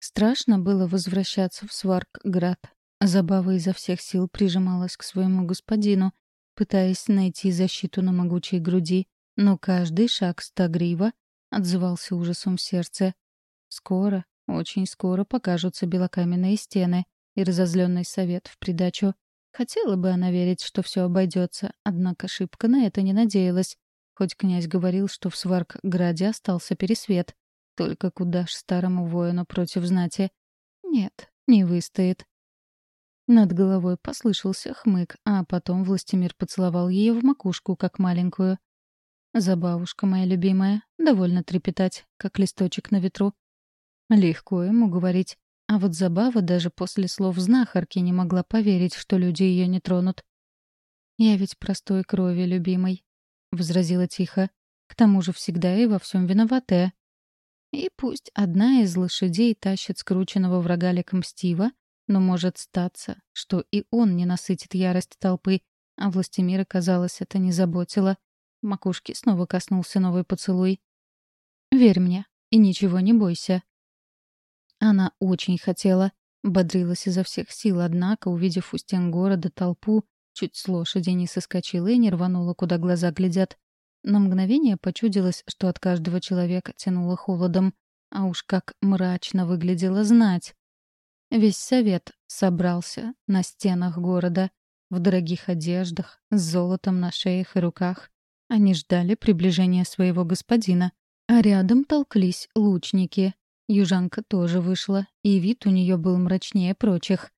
Страшно было возвращаться в Сваркград. Забава изо всех сил прижималась к своему господину, пытаясь найти защиту на могучей груди, но каждый шаг стагрива отзывался ужасом в сердце. Скоро, очень скоро покажутся белокаменные стены и разозленный совет в придачу. Хотела бы она верить, что все обойдется, однако шибко на это не надеялась. Хоть князь говорил, что в Сваркграде остался пересвет. Только куда ж старому воину против знати? Нет, не выстоит. Над головой послышался хмык, а потом Властимир поцеловал ее в макушку, как маленькую. «Забавушка моя любимая, довольно трепетать, как листочек на ветру. Легко ему говорить. А вот Забава даже после слов знахарки не могла поверить, что люди ее не тронут. «Я ведь простой крови, любимой», — возразила тихо. «К тому же всегда и во всем виноватая». И пусть одна из лошадей тащит скрученного врага леком Стива, но может статься, что и он не насытит ярость толпы, а Властимира, казалось, это не заботило. Макушки снова коснулся новый поцелуй. «Верь мне и ничего не бойся», она очень хотела, бодрилась изо всех сил, однако, увидев у стен города толпу, чуть с лошади не соскочила и не рванула, куда глаза глядят. На мгновение почудилось, что от каждого человека тянуло холодом, а уж как мрачно выглядела знать. Весь совет собрался на стенах города, в дорогих одеждах, с золотом на шеях и руках. Они ждали приближения своего господина, а рядом толклись лучники, Южанка тоже вышла, и вид у нее был мрачнее прочих.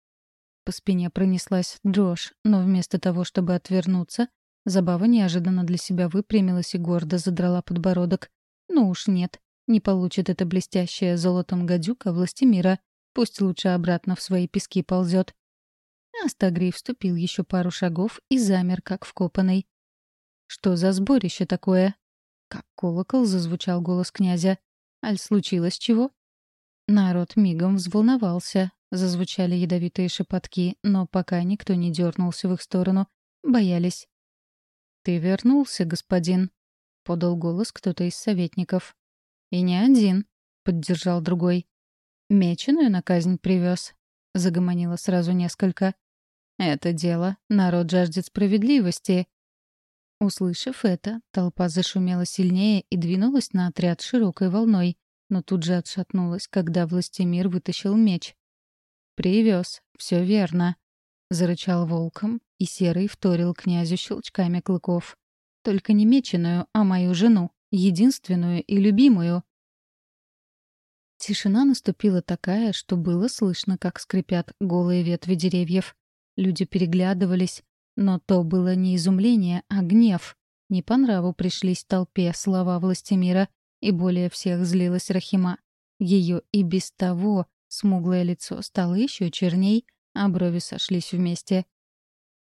По спине пронеслась дрожь, но вместо того, чтобы отвернуться, Забава неожиданно для себя выпрямилась и гордо задрала подбородок. Ну уж нет, не получит это блестящее золотом гадюка властемира. Пусть лучше обратно в свои пески ползет. Астагрей вступил еще пару шагов и замер, как вкопанный. «Что за сборище такое?» Как колокол зазвучал голос князя. «Аль случилось чего?» Народ мигом взволновался. Зазвучали ядовитые шепотки, но пока никто не дернулся в их сторону. Боялись. «Ты вернулся, господин», — подал голос кто-то из советников. «И не один», — поддержал другой. «Меченую на казнь привез», — загомонило сразу несколько. «Это дело. Народ жаждет справедливости». Услышав это, толпа зашумела сильнее и двинулась на отряд широкой волной но тут же отшатнулась, когда Властимир вытащил меч. «Привез, все верно», — зарычал волком, и Серый вторил князю щелчками клыков. «Только не меченую, а мою жену, единственную и любимую». Тишина наступила такая, что было слышно, как скрипят голые ветви деревьев. Люди переглядывались, но то было не изумление, а гнев. Не по нраву пришлись толпе слова Властимира, и более всех злилась Рахима. Ее и без того смуглое лицо стало еще черней, а брови сошлись вместе.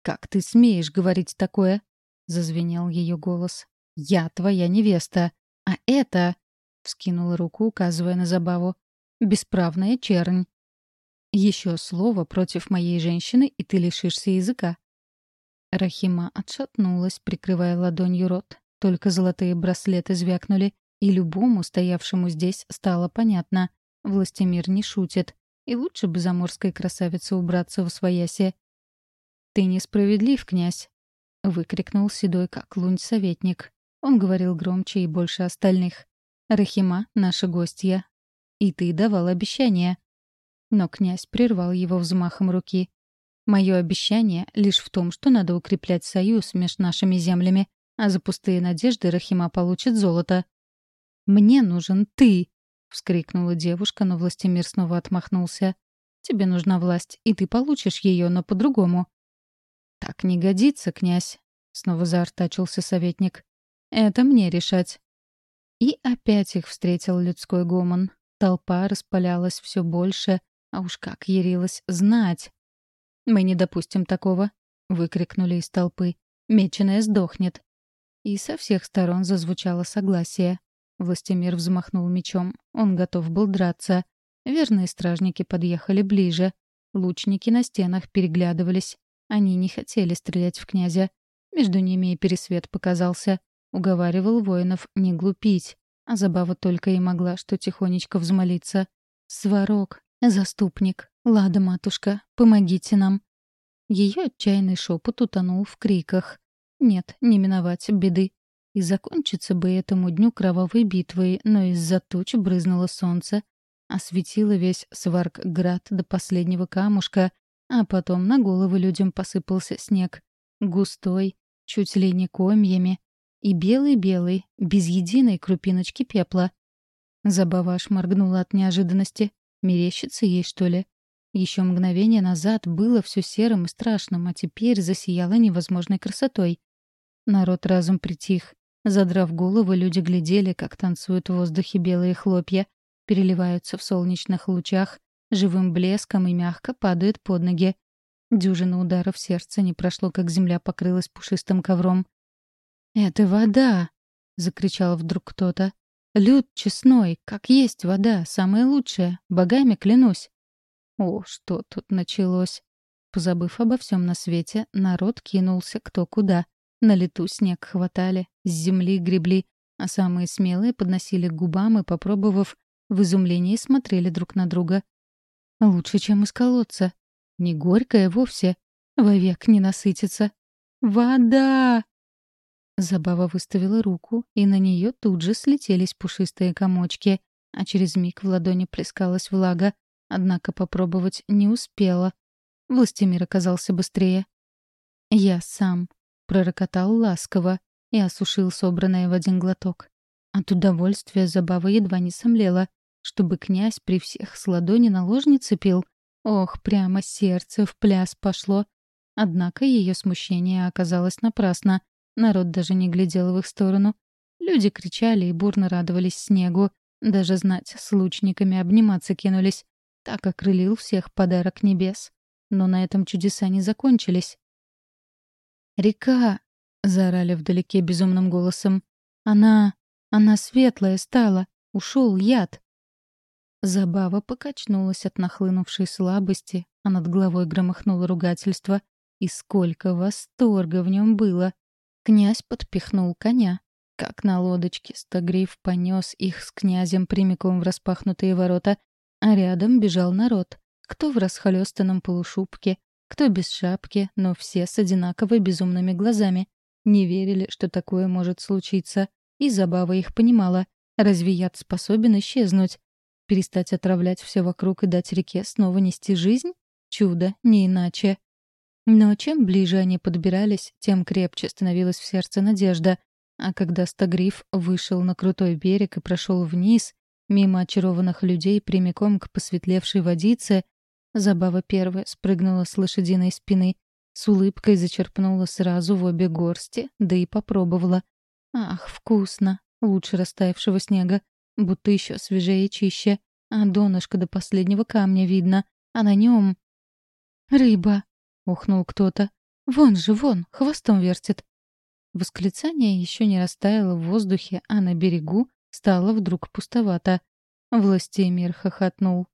«Как ты смеешь говорить такое?» — зазвенел ее голос. «Я твоя невеста, а это...» — вскинула руку, указывая на забаву. «Бесправная чернь». «Еще слово против моей женщины, и ты лишишься языка». Рахима отшатнулась, прикрывая ладонью рот. Только золотые браслеты звякнули, и любому, стоявшему здесь, стало понятно. Властемир не шутит. И лучше бы заморской красавице убраться в своясе. «Ты несправедлив, князь!» — выкрикнул седой, как лунь, советник. Он говорил громче и больше остальных. «Рахима — наша гостья. И ты давал обещание». Но князь прервал его взмахом руки. «Мое обещание лишь в том, что надо укреплять союз между нашими землями, а за пустые надежды Рахима получит золото. «Мне нужен ты!» — вскрикнула девушка, но Властимир снова отмахнулся. «Тебе нужна власть, и ты получишь ее, но по-другому». «Так не годится, князь», — снова заортачился советник. «Это мне решать». И опять их встретил людской гомон. Толпа распалялась все больше, а уж как ярилась знать. «Мы не допустим такого», — выкрикнули из толпы. «Меченая сдохнет». И со всех сторон зазвучало согласие. Властимир взмахнул мечом. Он готов был драться. Верные стражники подъехали ближе. Лучники на стенах переглядывались. Они не хотели стрелять в князя. Между ними и пересвет показался. Уговаривал воинов не глупить. А забава только и могла, что тихонечко взмолиться. Сварог, заступник, Лада, матушка, помогите нам!» Ее отчаянный шепот утонул в криках. «Нет, не миновать беды. И закончится бы этому дню кровавой битвой, но из-за туч брызнуло солнце, осветило весь Сваркград до последнего камушка, а потом на головы людям посыпался снег. Густой, чуть ли не комьями. И белый-белый, без единой крупиночки пепла. Забава аж моргнула от неожиданности. Мерещится ей, что ли? Еще мгновение назад было все серым и страшным, а теперь засияло невозможной красотой. Народ разум притих. Задрав голову, люди глядели, как танцуют в воздухе белые хлопья, переливаются в солнечных лучах, живым блеском и мягко падают под ноги. Дюжина ударов сердца не прошло, как земля покрылась пушистым ковром. «Это вода!» — закричал вдруг кто-то. «Люд честной, как есть вода, самая лучшая, богами клянусь!» О, что тут началось! Позабыв обо всем на свете, народ кинулся кто куда. На лету снег хватали, с земли гребли, а самые смелые подносили к губам и, попробовав, в изумлении смотрели друг на друга. Лучше, чем из колодца. Не горькое вовсе. Вовек не насытится. «Вода!» Забава выставила руку, и на нее тут же слетелись пушистые комочки, а через миг в ладони плескалась влага, однако попробовать не успела. Властимир оказался быстрее. «Я сам», — пророкотал ласково и осушил собранное в один глоток. От удовольствия забава едва не сомлела. Чтобы князь при всех с ладони наложницы пил. Ох, прямо сердце в пляс пошло. Однако ее смущение оказалось напрасно. Народ даже не глядел в их сторону. Люди кричали и бурно радовались снегу. Даже знать с лучниками обниматься кинулись. Так окрылил всех подарок небес. Но на этом чудеса не закончились. «Река!» — заорали вдалеке безумным голосом. «Она... она светлая стала. Ушел яд!» Забава покачнулась от нахлынувшей слабости, а над головой громыхнуло ругательство. И сколько восторга в нем было! Князь подпихнул коня. Как на лодочке Стагриф понес их с князем прямиком в распахнутые ворота, а рядом бежал народ. Кто в расхлёстанном полушубке, кто без шапки, но все с одинаково безумными глазами. Не верили, что такое может случиться. И Забава их понимала. Разве яд способен исчезнуть? Перестать отравлять все вокруг и дать реке снова нести жизнь? Чудо, не иначе. Но чем ближе они подбирались, тем крепче становилась в сердце надежда. А когда Стагриф вышел на крутой берег и прошел вниз, мимо очарованных людей прямиком к посветлевшей водице, Забава первая спрыгнула с лошадиной спины, с улыбкой зачерпнула сразу в обе горсти, да и попробовала. Ах, вкусно! Лучше растаявшего снега, будто еще свежее и чище. А донышко до последнего камня видно, а на нем «Рыба!» — ухнул кто-то. «Вон же, вон, хвостом вертит!» Восклицание еще не растаяло в воздухе, а на берегу стало вдруг пустовато. Властемир хохотнул.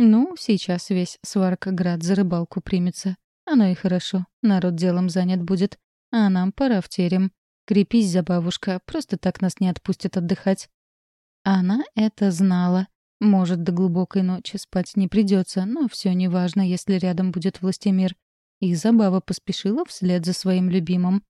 Ну, сейчас весь Сваркоград за рыбалку примется. Оно и хорошо, народ делом занят будет. А нам пора в терем. Крепись за бабушка, просто так нас не отпустят отдыхать. Она это знала. Может, до глубокой ночи спать не придется, но все неважно, если рядом будет властемир. И Забава поспешила вслед за своим любимым.